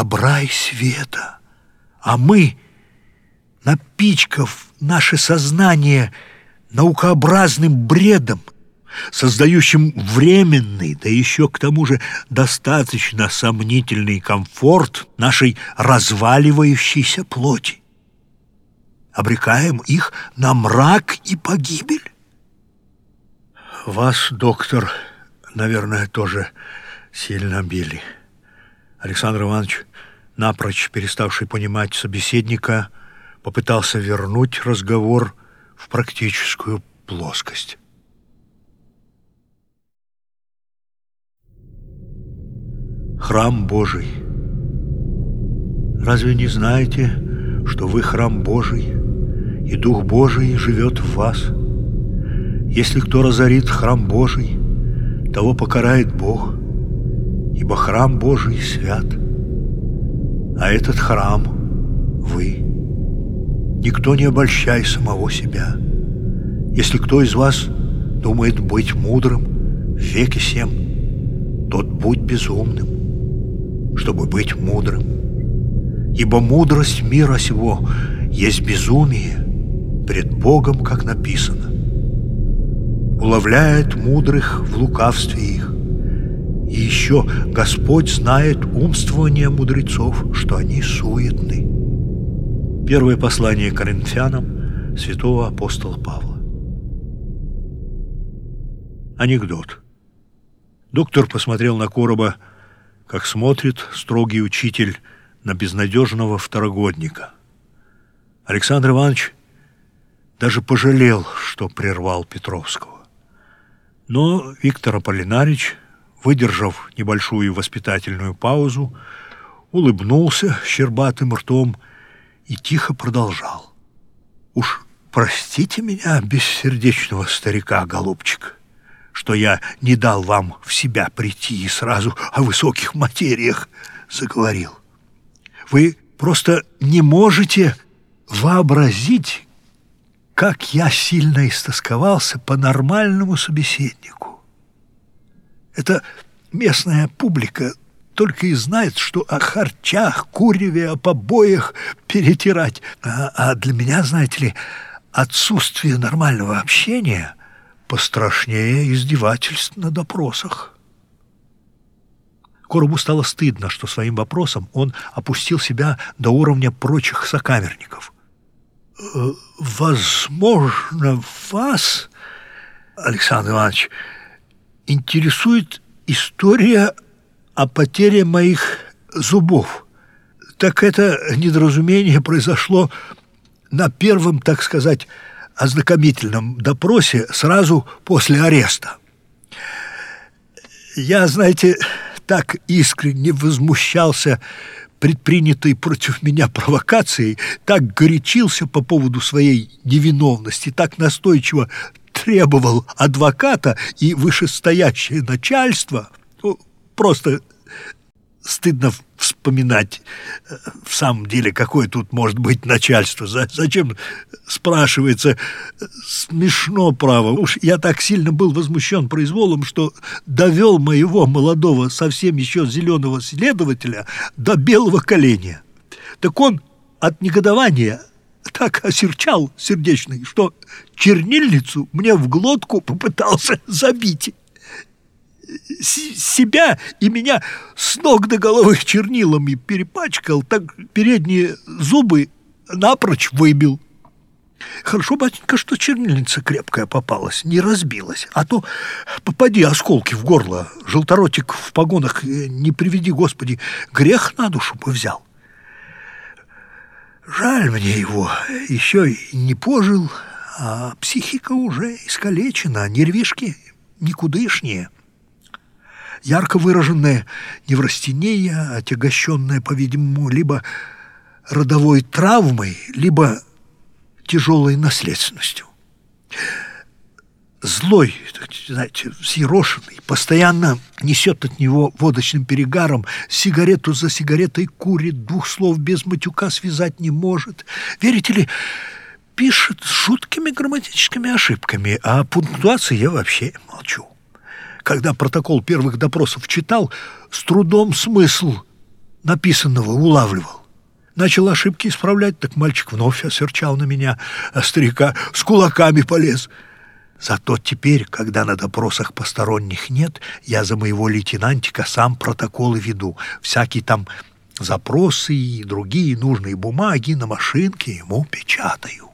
добра и света. А мы, напичкав наше сознание наукообразным бредом, создающим временный, да еще к тому же достаточно сомнительный комфорт нашей разваливающейся плоти. Обрекаем их на мрак и погибель. Вас, доктор, наверное, тоже сильно били. Александр Иванович, напрочь переставший понимать собеседника, попытался вернуть разговор в практическую плоскость. Храм Божий. Разве не знаете, что вы храм Божий, и Дух Божий живет в вас? Если кто разорит храм Божий, того покарает Бог, ибо храм Божий свят, а этот храм — вы. Никто не обольщай самого себя. Если кто из вас думает быть мудрым в веке сем, тот будь безумным, чтобы быть мудрым. Ибо мудрость мира сего есть безумие пред Богом, как написано. Уловляет мудрых в лукавстве их, и еще Господь знает умствование мудрецов, что они суетны. Первое послание Коринфянам святого апостола Павла. Анекдот. Доктор посмотрел на Короба, как смотрит строгий учитель на безнадежного второгодника. Александр Иванович даже пожалел, что прервал Петровского. Но Виктор Аполлинарич выдержав небольшую воспитательную паузу, улыбнулся щербатым ртом и тихо продолжал. «Уж простите меня, бессердечного старика, голубчик, что я не дал вам в себя прийти и сразу о высоких материях заговорил. Вы просто не можете вообразить, как я сильно истосковался по нормальному собеседнику. Это местная публика только и знает, что о харчах, куреве, о побоях перетирать. А, а для меня, знаете ли, отсутствие нормального общения пострашнее издевательств на допросах. Коробу стало стыдно, что своим вопросом он опустил себя до уровня прочих сокамерников. «Э, «Возможно, вас, Александр Иванович, интересует история о потере моих зубов. Так это недоразумение произошло на первом, так сказать, ознакомительном допросе сразу после ареста. Я, знаете, так искренне возмущался предпринятой против меня провокацией, так горячился по поводу своей невиновности, так настойчиво требовал адвоката и вышестоящее начальство, ну, просто стыдно вспоминать э, в самом деле, какое тут может быть начальство. Зачем, спрашивается, смешно, право. Уж я так сильно был возмущен произволом, что довел моего молодого, совсем еще зеленого следователя до белого коленя. Так он от негодования так осерчал сердечный, что чернильницу мне в глотку попытался забить. Себя и меня с ног до головы чернилами перепачкал, так передние зубы напрочь выбил. Хорошо, батенька, что чернильница крепкая попалась, не разбилась, а то попади осколки в горло, желторотик в погонах, э, не приведи, Господи, грех на душу бы взял. Жаль мне его, еще не пожил, а психика уже искалечена, нервишки никудышнее. Ярко выраженная неврастения, отягощенная, по-видимому, либо родовой травмой, либо тяжелой наследственностью злой, знаете, взъерошенный, постоянно несет от него водочным перегаром, сигарету за сигаретой курит, двух слов без матюка связать не может. Верите ли, пишет с жуткими грамматическими ошибками, а о пунктуации я вообще молчу. Когда протокол первых допросов читал, с трудом смысл написанного улавливал. Начал ошибки исправлять, так мальчик вновь осерчал на меня, а старика с кулаками полез. Зато теперь, когда на допросах посторонних нет, я за моего лейтенантика сам протоколы веду. Всякие там запросы и другие нужные бумаги на машинке ему печатаю.